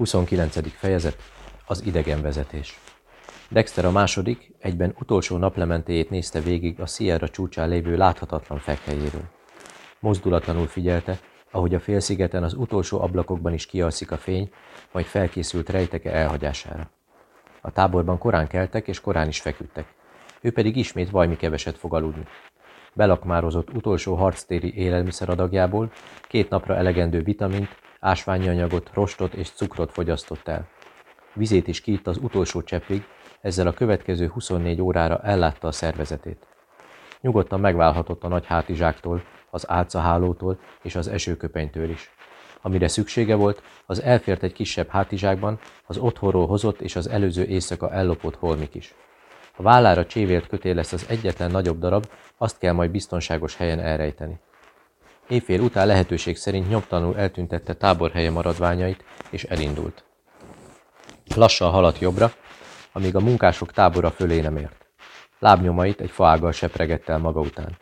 29. fejezet Az idegenvezetés Dexter a második, egyben utolsó naplementéjét nézte végig a Sierra csúcsán lévő láthatatlan fekhelyéről. Mozdulatlanul figyelte, ahogy a félszigeten az utolsó ablakokban is kialszik a fény, majd felkészült rejteke elhagyására. A táborban korán keltek és korán is feküdtek. Ő pedig ismét vajmi keveset fog aludni. Belakmározott utolsó harctéri élelmiszeradagjából, két napra elegendő vitamint, ásványi anyagot, rostot és cukrot fogyasztott el. Vizét is kiitt az utolsó cseppig, ezzel a következő 24 órára ellátta a szervezetét. Nyugodtan megválhatott a nagy hátizsáktól, az álcahálótól és az esőköpenytől is. Amire szüksége volt, az elfért egy kisebb hátizsákban, az otthonról hozott és az előző éjszaka ellopott holmik is. A vállára csévélt kötél lesz az egyetlen nagyobb darab, azt kell majd biztonságos helyen elrejteni. Éjfél után lehetőség szerint nyomtalanul eltüntette táborhelye maradványait, és elindult. Lassan haladt jobbra, amíg a munkások tábora fölé nem ért. Lábnyomait egy faággal sepregett el maga után.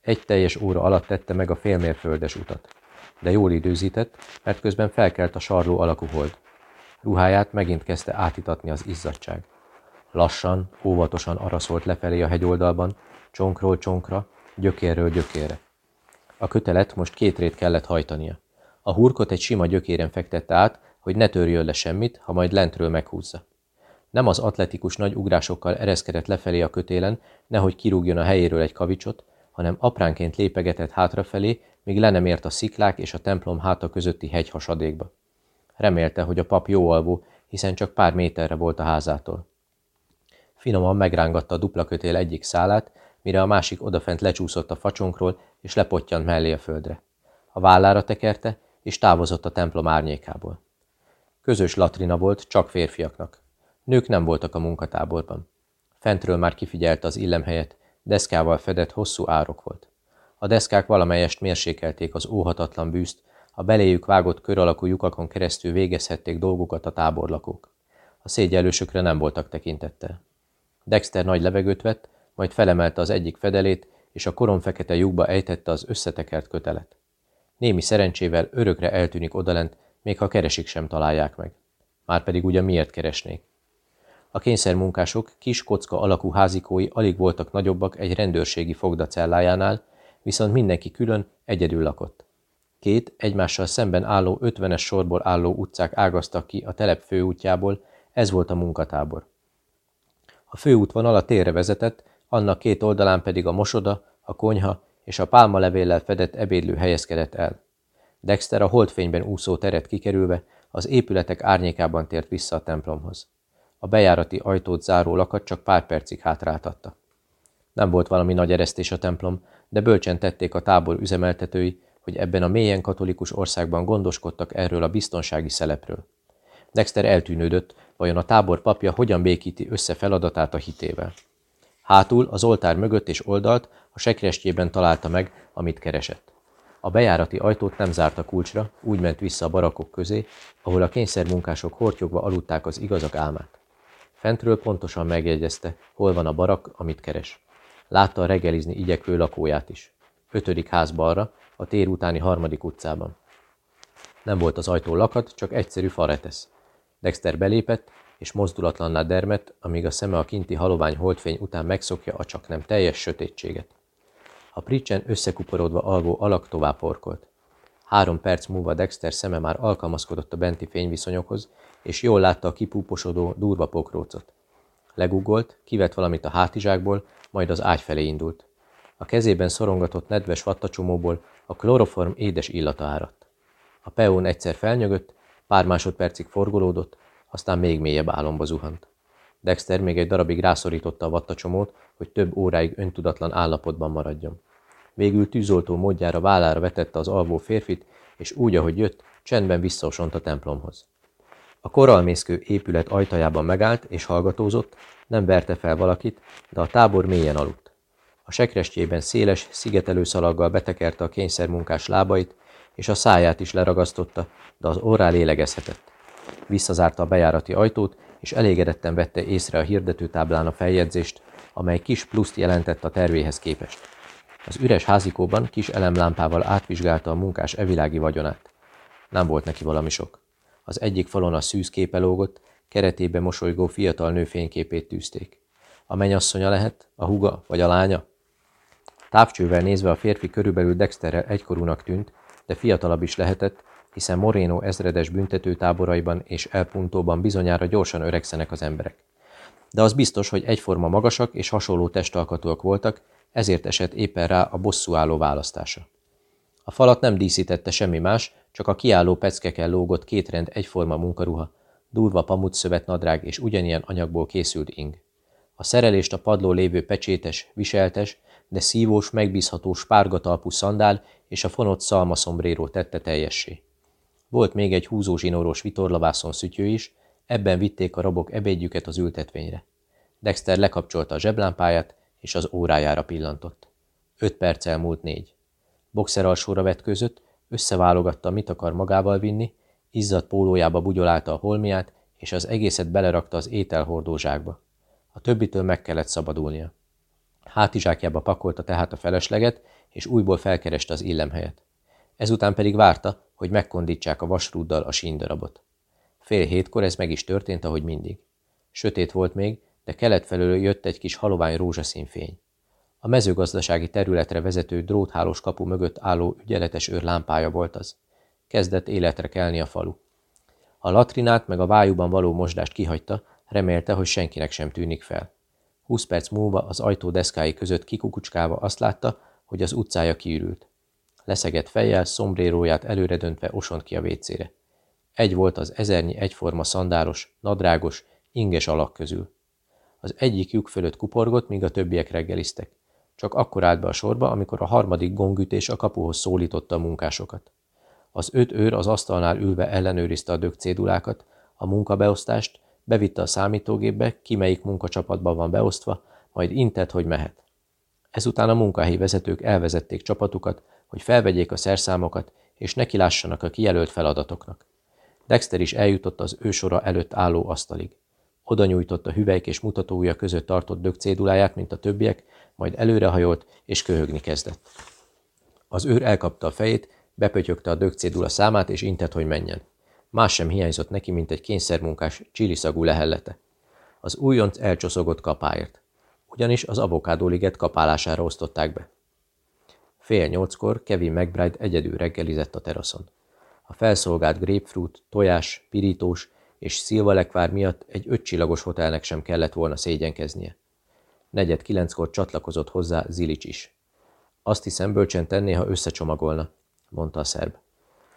Egy teljes óra alatt tette meg a félmérföldes utat. De jól időzített, mert közben felkelt a sarló alakú hold. Ruháját megint kezdte átitatni az izzadság. Lassan, óvatosan araszolt lefelé a hegyoldalban, csonkról csonkra, gyökérről gyökérre. A kötelet most két rét kellett hajtania. A hurkot egy sima gyökéren fektette át, hogy ne törjön le semmit, ha majd lentről meghúzza. Nem az atletikus nagy ugrásokkal ereszkedett lefelé a kötélen, nehogy kirúgjon a helyéről egy kavicsot, hanem apránként lépegetett hátrafelé, míg le nem ért a sziklák és a templom háta közötti hegyhasadékba. Remélte, hogy a pap jó alvó, hiszen csak pár méterre volt a házától. Finoman megrángatta a dupla kötél egyik szálát, mire a másik odafent lecsúszott a facsonkról, és lepottyant mellé a földre. A vállára tekerte, és távozott a templom árnyékából. Közös latrina volt, csak férfiaknak. Nők nem voltak a munkatáborban. Fentről már kifigyelte az illemhelyet, deszkával fedett hosszú árok volt. A deszkák valamelyest mérsékelték az óhatatlan bűzt, a beléjük vágott kör alakú lyukakon keresztül végezhették dolgukat a táborlakók. A szégyellősökre nem voltak tekintettel. Dexter nagy levegőt vett, majd felemelte az egyik fedelét, és a koromfekete lyukba ejtette az összetekert kötelet. Némi szerencsével örökre eltűnik odalent, még ha keresik sem találják meg. Márpedig ugyan miért keresnék? A kényszermunkások kis kocka alakú házikói alig voltak nagyobbak egy rendőrségi fogdacellájánál, viszont mindenki külön egyedül lakott. Két egymással szemben álló ötvenes sorból álló utcák ágaztak ki a telep főútjából, ez volt a munkatábor. A főútvonal a térre vezetett, annak két oldalán pedig a mosoda, a konyha és a pálmalevéllel fedett ebédlő helyezkedett el. Dexter a holdfényben úszó teret kikerülve az épületek árnyékában tért vissza a templomhoz. A bejárati ajtót záró lakat csak pár percig hátráltatta. Nem volt valami nagy eresztés a templom, de bölcsen tették a tábor üzemeltetői, hogy ebben a mélyen katolikus országban gondoskodtak erről a biztonsági szelepről. Dexter eltűnődött, vajon a tábor papja hogyan békíti össze feladatát a hitével. Hátul, az oltár mögött és oldalt a sekrestjében találta meg, amit keresett. A bejárati ajtót nem zárta kulcsra, úgy ment vissza a barakok közé, ahol a kényszermunkások hortyogva aludták az igazak álmát. Fentről pontosan megjegyezte, hol van a barak, amit keres. Látta a reggelizni igyekvő lakóját is. Ötödik ház balra, a tér utáni harmadik utcában. Nem volt az ajtó lakat, csak egyszerű faretesz. Dexter belépett, és mozdulatlanná dermet, amíg a szeme a kinti halovány holdfény után megszokja a csak nem teljes sötétséget. A pricsen összekuporodva alvó alak tovább porkolt. Három perc múlva Dexter szeme már alkalmazkodott a benti fényviszonyokhoz, és jól látta a kipúposodó, durva pokrócot. Legugolt, kivett valamit a hátizsákból, majd az ágy felé indult. A kezében szorongatott nedves vattacsomóból a kloroform édes illata áradt. A peón egyszer felnyögött, pár másodpercig forgolódott, aztán még mélyebb álomba zuhant. Dexter még egy darabig rászorította a vattacsomót, hogy több óráig öntudatlan állapotban maradjon. Végül tűzoltó módjára vállára vetette az alvó férfit, és úgy, ahogy jött, csendben visszaosont a templomhoz. A koralmészkő épület ajtajában megállt és hallgatózott, nem verte fel valakit, de a tábor mélyen aludt. A sekrestjében széles, szigetelő szalaggal betekerte a kényszermunkás lábait, és a száját is leragasztotta, de az orrá lélegezhetett. Visszazárta a bejárati ajtót, és elégedetten vette észre a hirdetőtáblán a feljegyzést, amely kis pluszt jelentett a tervéhez képest. Az üres házikóban kis elemlámpával átvizsgálta a munkás evilági vagyonát. Nem volt neki valami sok. Az egyik falon a szűz képe lógott, keretébe mosolygó fiatal nő fényképét tűzték. A menyasszonya lehet, a huga vagy a lánya? Távcsővel nézve a férfi körülbelül Dexterrel egykorúnak tűnt, de fiatalabb is lehetett, hiszen Moreno ezredes büntetőtáboraiban és El Puntóban bizonyára gyorsan öregszenek az emberek. De az biztos, hogy egyforma magasak és hasonló testalkatúak voltak, ezért esett éppen rá a bosszúálló választása. A falat nem díszítette semmi más, csak a kiálló peckeken lógott két rend egyforma munkaruha, durva pamutszövet nadrág és ugyanilyen anyagból készült ing. A szerelést a padló lévő pecsétes, viseltes, de szívós, megbízható spárgatalpú szandál és a fonott szalmaszombréró tette teljessé. Volt még egy húzózsinóros vitorlavászon szütyő is, ebben vitték a rabok ebédjüket az ültetvényre. Dexter lekapcsolta a zseblámpáját, és az órájára pillantott. Öt perc elmúlt négy. Boxer alsóra vetközött, összeválogatta, mit akar magával vinni, izzadt pólójába bugyolálta a holmiát, és az egészet belerakta az ételhordó zsákba. A többitől meg kellett szabadulnia. Hátizsákjába pakolta tehát a felesleget, és újból felkereste az illemhelyet. Ezután pedig várta, hogy megkondítsák a vasrúddal a síndarabot. Fél hétkor ez meg is történt, ahogy mindig. Sötét volt még, de kelet felől jött egy kis halovány rózsaszín fény. A mezőgazdasági területre vezető dróthálós kapu mögött álló ügyeletes őr lámpája volt az. Kezdett életre kelni a falu. A latrinát meg a vájúban való mosdást kihagyta, remélte, hogy senkinek sem tűnik fel. Húsz perc múlva az ajtó deszkái között kikukucskálva azt látta, hogy az utcája kiürült. Leszegett fejjel, szombréróját előre döntve osont ki a vécére. Egy volt az ezernyi egyforma szandáros, nadrágos, inges alak közül. Az egyik lyuk fölött kuporgott, míg a többiek reggeliztek. Csak akkor állt be a sorba, amikor a harmadik gongütés a kapuhoz szólította a munkásokat. Az öt őr az asztalnál ülve ellenőrizte a dögcédulákat, a munkabeosztást, bevitte a számítógépbe, ki melyik munkacsapatban van beosztva, majd intett, hogy mehet. Ezután a munkahelyi vezetők elvezették csapatukat, hogy felvegyék a szerszámokat, és nekilássanak a kijelölt feladatoknak. Dexter is eljutott az ősora előtt álló asztalig. Oda nyújtott a hüvelyk és mutatója között tartott dögcéduláját, mint a többiek, majd előrehajolt és köhögni kezdett. Az őr elkapta a fejét, bepötyögte a dögcédula számát, és intett, hogy menjen. Más sem hiányzott neki, mint egy kényszermunkás csiliszagú lehellete. Az újonc elcsoszogott kapáért. Ugyanis az avokádóliget kapálására osztották be. Fél nyolckor Kevin McBride egyedül reggelizett a teraszon. A felszolgált grapefruit, tojás, pirítós és szilvalekvár miatt egy ötcsillagos hotelnek sem kellett volna szégyenkeznie. Negyed kilenckor csatlakozott hozzá Zilics is. Azt hiszem, bölcsen tenné, ha összecsomagolna, mondta a szerb.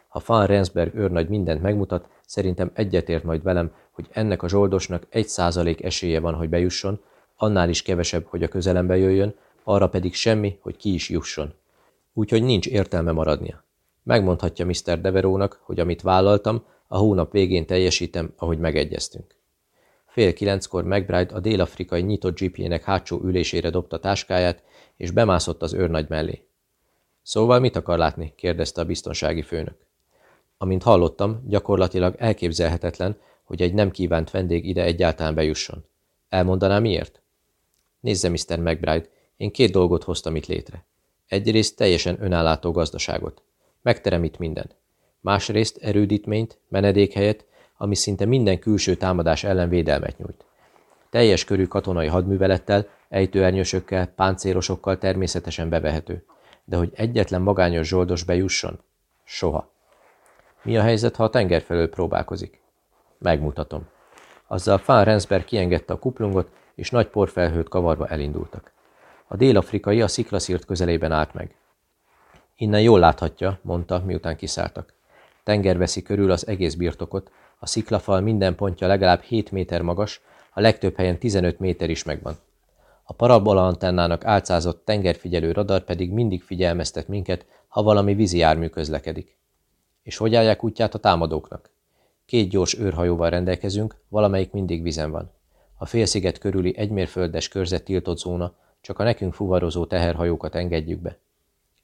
Ha Fan Rensberg őrnagy mindent megmutat, szerintem egyetért majd velem, hogy ennek a zsoldosnak egy százalék esélye van, hogy bejusson, annál is kevesebb, hogy a közelembe jöjjön, arra pedig semmi, hogy ki is jusson. Úgyhogy nincs értelme maradnia. Megmondhatja Mr. Deverónak, hogy amit vállaltam, a hónap végén teljesítem, ahogy megegyeztünk. Fél kilenckor McBride a dél-afrikai nyitott jeepjének hátsó ülésére dobta táskáját, és bemászott az őrnagy mellé. Szóval mit akar látni? kérdezte a biztonsági főnök. Amint hallottam, gyakorlatilag elképzelhetetlen, hogy egy nem kívánt vendég ide egyáltalán bejusson. Elmondaná miért? Nézze, Mr. McBride, én két dolgot hoztam itt létre. Egyrészt teljesen önállátó gazdaságot. Megterem itt mindent. Másrészt erődítményt, menedékhelyet, ami szinte minden külső támadás ellen védelmet nyújt. Teljes körű katonai hadművelettel, ejtőernyősökkel, páncélosokkal természetesen bevehető. De hogy egyetlen magányos zsoldos bejusson? Soha. Mi a helyzet, ha a tenger felől próbálkozik? Megmutatom. Azzal Fán Rensberg kiengedte a kuplungot, és nagy porfelhőt kavarva elindultak. A dél-afrikai a sziklaszírt közelében állt meg. Innen jól láthatja, mondta, miután kiszálltak. Tenger veszi körül az egész birtokot, a sziklafal minden pontja legalább 7 méter magas, a legtöbb helyen 15 méter is megvan. A parabola antennának álcázott tengerfigyelő radar pedig mindig figyelmeztet minket, ha valami vízi jármű közlekedik. És hogy állják útját a támadóknak? Két gyors őrhajóval rendelkezünk, valamelyik mindig vizen van. A félsziget körüli egymérföldes körzet tiltott zóna, csak a nekünk fuvarozó teherhajókat engedjük be.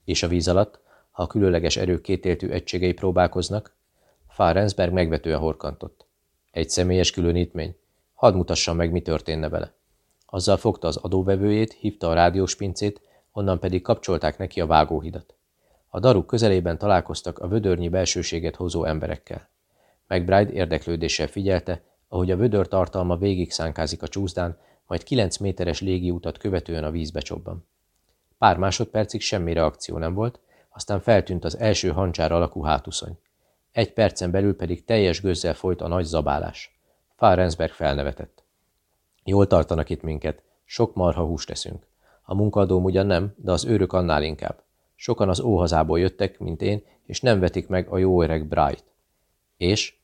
És a víz alatt, ha a különleges erők kétéltű egységei próbálkoznak, Fárensberg megvetően horkantott. Egy személyes különítmény? Hadd mutassam meg, mi történne vele. Azzal fogta az adóvevőjét, hívta a rádiós pincét, onnan pedig kapcsolták neki a vágóhidat. A daruk közelében találkoztak a vödörnyi belsőséget hozó emberekkel. McBride érdeklődéssel figyelte, ahogy a vödör tartalma végig szánkázik a csúszdán, majd 9 méteres légiutat követően a vízbe csobban. Pár másodpercig semmi reakció nem volt, aztán feltűnt az első hancsár alakú hátuszony. Egy percen belül pedig teljes gőzzel folyt a nagy zabálás. Fárensberg felnevetett. Jól tartanak itt minket, sok marha húst teszünk. A munkadóm ugyan nem, de az őrök annál inkább. Sokan az óhazából jöttek, mint én, és nem vetik meg a jó öreg Bright. És?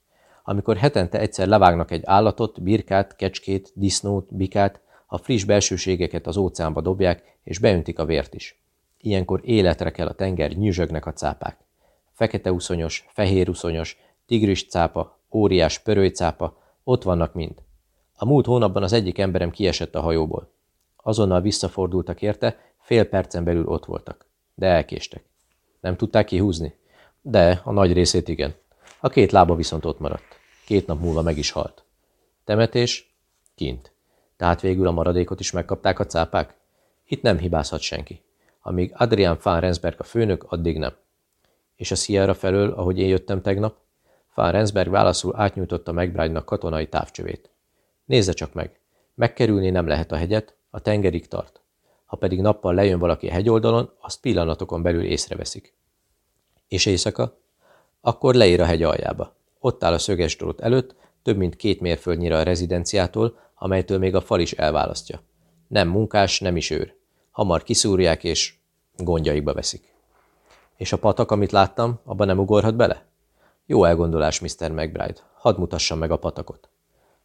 Amikor hetente egyszer levágnak egy állatot, birkát, kecskét, disznót, bikát, a friss belsőségeket az óceánba dobják, és beöntik a vért is. Ilyenkor életre kell a tenger, nyüzsögnek a cápák. Fekete uszonyos, fehér uszonyos, tigris cápa, óriás pörőjcápa, ott vannak mind. A múlt hónapban az egyik emberem kiesett a hajóból. Azonnal visszafordultak érte, fél percen belül ott voltak. De elkéstek. Nem tudták kihúzni? De, a nagy részét igen. A két lába viszont ott maradt. Két nap múlva meg is halt. Temetés? Kint. Tehát végül a maradékot is megkapták a cápák? Itt nem hibázhat senki. Amíg Adrian van Rensberg a főnök, addig nem. És a Sierra felől, ahogy én jöttem tegnap? Van Rensberg válaszul átnyújtotta McBride-nak katonai távcsövét. Nézze csak meg. Megkerülni nem lehet a hegyet, a tengerig tart. Ha pedig nappal lejön valaki a hegyoldalon, azt pillanatokon belül észreveszik. És éjszaka? Akkor leír a hegy aljába. Ott áll a szöges drót előtt, több mint két mérföldnyire a rezidenciától, amelytől még a fal is elválasztja. Nem munkás, nem is őr. Hamar kiszúrják, és gondjaikba veszik. És a patak, amit láttam, abban nem ugorhat bele? Jó elgondolás, Mr. McBride. Hadd mutassam meg a patakot.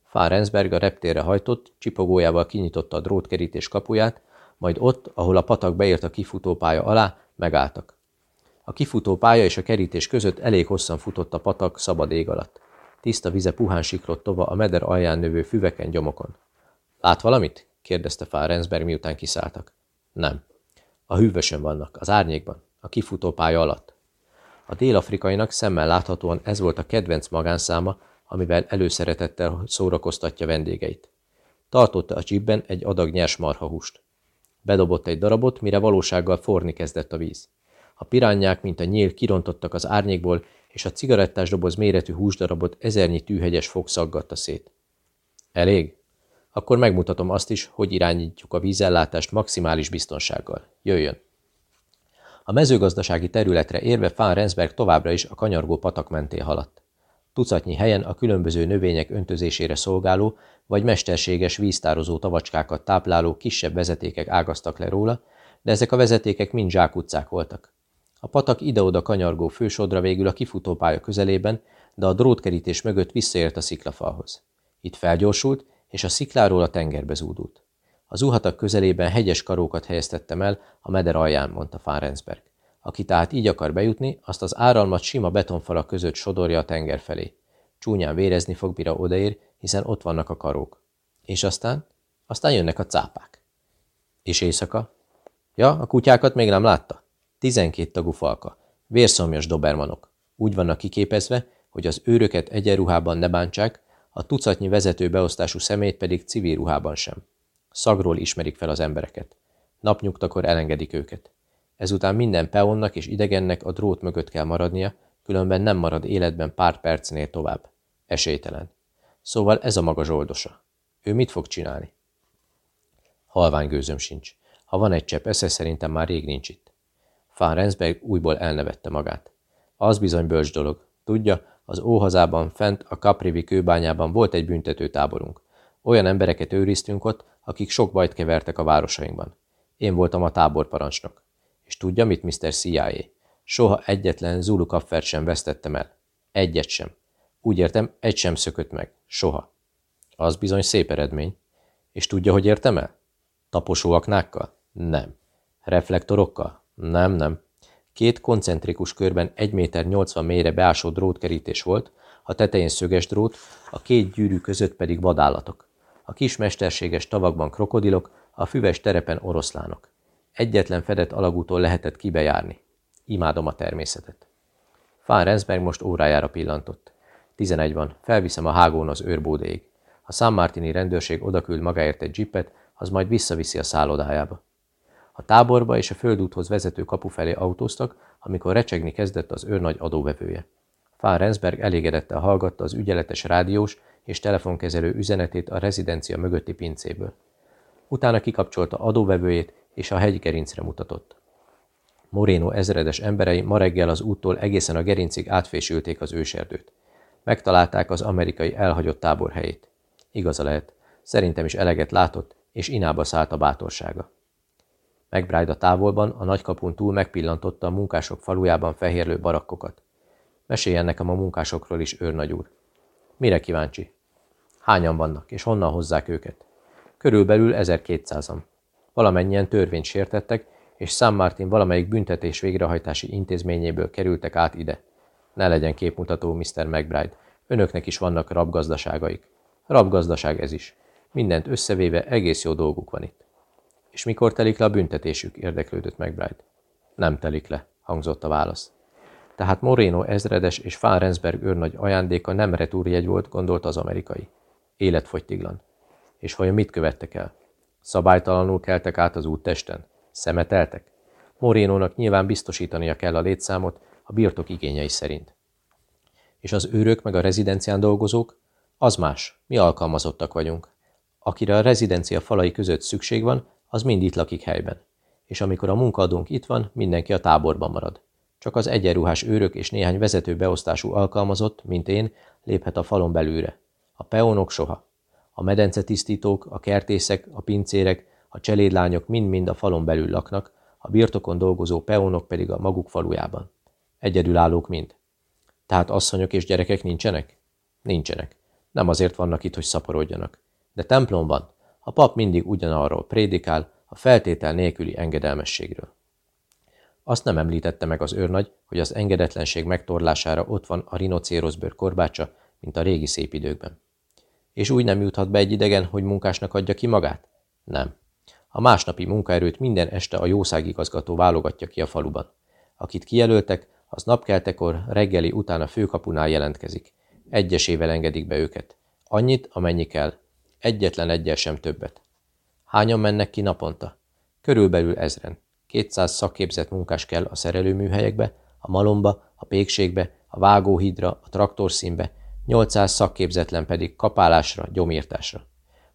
Fárensberg a reptérre hajtott, csipogójával kinyitotta a drótkerítés kapuját, majd ott, ahol a patak beért a kifutópálya alá, megálltak. A kifutópálya és a kerítés között elég hosszan futott a patak szabad ég alatt. Tiszta vize puhán siklott tova a meder alján növő füveken gyomokon. Lát valamit? kérdezte Fárensberg, miután kiszálltak. Nem. A hűvösön vannak, az árnyékban, a kifutópálya alatt. A dél-afrikainak szemmel láthatóan ez volt a kedvenc magánszáma, amivel előszeretettel szórakoztatja vendégeit. Tartotta a csípben egy adag nyers marhahúst. Bedobott egy darabot, mire valósággal forni kezdett a víz. A pirányák, mint a nyíl, kirontottak az árnyékból, és a cigarettás doboz méretű húsdarabot ezernyi tűhegyes fog szaggatta szét. Elég? Akkor megmutatom azt is, hogy irányítjuk a vízellátást maximális biztonsággal. Jöjjön! A mezőgazdasági területre érve Fán Rensberg továbbra is a kanyargó patak menté haladt. Tucatnyi helyen a különböző növények öntözésére szolgáló vagy mesterséges víztározó tavacskákat tápláló kisebb vezetékek ágaztak le róla, de ezek a vezetékek mind zsákutcák voltak. A patak ide-oda kanyargó fősodra végül a kifutópálya közelében, de a drótkerítés mögött visszaért a sziklafalhoz. Itt felgyorsult, és a szikláról a tengerbe zúdult. Az uhatak közelében hegyes karókat helyeztettem el a meder alján, mondta Fárensberg. Aki tehát így akar bejutni, azt az áralmat sima betonfalak között sodorja a tenger felé. Csúnyán vérezni fog, mire odaér, hiszen ott vannak a karók. És aztán? Aztán jönnek a cápák. És éjszaka? Ja, a kutyákat még nem látta? Tizenkét tagú falka. Vérszomjas dobermanok. Úgy vannak kiképezve, hogy az őröket egyenruhában ne bántsák, a tucatnyi vezető beosztású szemét pedig civil ruhában sem. Szagról ismerik fel az embereket. Napnyugtakor elengedik őket. Ezután minden peonnak és idegennek a drót mögött kell maradnia, különben nem marad életben pár percnél tovább. Esélytelen. Szóval ez a maga zsoldosa. Ő mit fog csinálni? Halvány gőzöm sincs. Ha van egy csepp esze, szerintem már rég nincs itt. Fán Rensberg újból elnevette magát. Az bizony bölcs dolog. Tudja, az óhazában fent a Kaprivi kőbányában volt egy büntető táborunk. Olyan embereket őriztünk ott, akik sok bajt kevertek a városainkban. Én voltam a táborparancsnok. És tudja mit, Mr. CIA? Soha egyetlen Zulu kaffert sem vesztettem el. Egyet sem. Úgy értem, egy sem szökött meg. Soha. Az bizony szép eredmény. És tudja, hogy értem el? Taposóaknákkal? Nem. Reflektorokkal? Nem, nem. Két koncentrikus körben 1 méter 80 mélyre beásó drótkerítés volt, a tetején szöges drót, a két gyűrű között pedig vadállatok. A kis mesterséges tavakban krokodilok, a füves terepen oroszlánok. Egyetlen fedett alagútól lehetett kibejárni. Imádom a természetet. Fán Rensberg most órájára pillantott. Tizenegy van, felviszem a hágón az őrbódéig. Ha San Martini rendőrség odaküld magáért egy jeepet, az majd visszaviszi a szállodájába. A táborba és a földúthoz vezető kapu felé autóztak, amikor recsegni kezdett az őrnagy adóvevője. Fán Rensberg elégedettel hallgatta az ügyeletes rádiós és telefonkezelő üzenetét a rezidencia mögötti pincéből. Utána kikapcsolta adóvevőjét, és a hegygerincre mutatott. Moreno ezredes emberei ma reggel az úttól egészen a gerincig átfésülték az őserdőt. Megtalálták az amerikai elhagyott tábor helyét. Igaza lehet, szerintem is eleget látott, és inába szállt a bátorsága. McBride a távolban, a nagykapun túl megpillantotta a munkások falujában fehérlő barakkokat. Meséljen nekem a munkásokról is, őrnagy úr. Mire kíváncsi? Hányan vannak, és honnan hozzák őket? Körülbelül 1200-an. Valamennyien törvényt sértettek, és San Martin valamelyik büntetés végrehajtási intézményéből kerültek át ide. Ne legyen képmutató, Mr. McBride. Önöknek is vannak rabgazdaságaik. Rabgazdaság ez is. Mindent összevéve egész jó dolguk van itt. És mikor telik le a büntetésük? érdeklődött McBride. Nem telik le, hangzott a válasz. Tehát Moreno ezredes és Fárensberg őrnagy ajándéka nem retúrjegy volt, gondolta az amerikai. Életfogytiglan. És vajon mit követtek el? Szabálytalanul keltek át az úttesten? Szemeteltek? Morénónak nyilván biztosítania kell a létszámot a birtok igényei szerint. És az őrök meg a rezidencián dolgozók? Az más, mi alkalmazottak vagyunk. Akire a rezidencia falai között szükség van, az mind itt lakik helyben. És amikor a munkaadónk itt van, mindenki a táborban marad. Csak az egyenruhás őrök és néhány vezető beosztású alkalmazott, mint én, léphet a falon belőle. A peonok soha. A medencetisztítók, a kertészek, a pincérek, a cselédlányok mind-mind a falon belül laknak, a birtokon dolgozó peonok pedig a maguk falujában. Egyedülállók mind. Tehát asszonyok és gyerekek nincsenek? Nincsenek. Nem azért vannak itt, hogy szaporodjanak. De templomban a pap mindig ugyanarról prédikál, a feltétel nélküli engedelmességről. Azt nem említette meg az őrnagy, hogy az engedetlenség megtorlására ott van a rinocéroszbőr korbácsa, mint a régi szép időkben. És úgy nem juthat be egy idegen, hogy munkásnak adja ki magát? Nem. A másnapi munkaerőt minden este a jószágigazgató válogatja ki a faluban. Akit kijelöltek, az napkeltekor reggeli után a főkapunál jelentkezik. Egyesével engedik be őket. Annyit, amennyi kell. Egyetlen egyel sem többet. Hányan mennek ki naponta? Körülbelül ezren. 200 szakképzett munkás kell a szerelőműhelyekbe, a malomba, a pékségbe, a vágóhídra, a traktorszínbe, 800 szakképzetlen pedig kapálásra, gyomírtásra.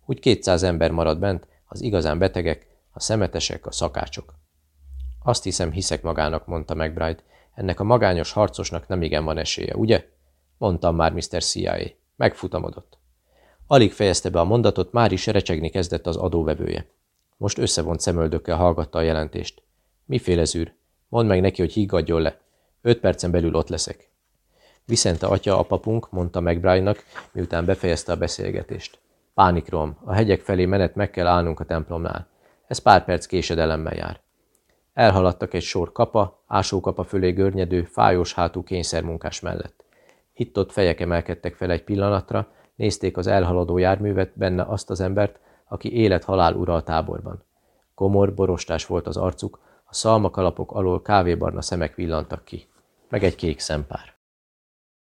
Úgy 200 ember marad bent, az igazán betegek, a szemetesek, a szakácsok. Azt hiszem, hiszek magának, mondta McBride. Ennek a magányos harcosnak nem igen van esélye, ugye? Mondtam már, Mr. CIA. Megfutamodott. Alig fejezte be a mondatot, már is recsegni kezdett az adóvevője. Most összevont szemöldökkel hallgatta a jelentést. Miféle zűr? Mondd meg neki, hogy higgadjon le. Öt percen belül ott leszek. Viszente atya, a papunk, mondta McBride-nak, miután befejezte a beszélgetést. Pánikrom, a hegyek felé menet meg kell állnunk a templomnál. Ez pár perc késedelemmel jár. Elhaladtak egy sor kapa, ásókapa fölé görnyedő, fájós hátú kényszermunkás mellett. Itt-ott fejek emelkedtek fel egy pillanatra, nézték az elhaladó járművet, benne azt az embert, aki élet-halál ura a táborban. Komor, borostás volt az arcuk, a szalmakalapok alól kávébarna szemek villantak ki, meg egy kék szempár.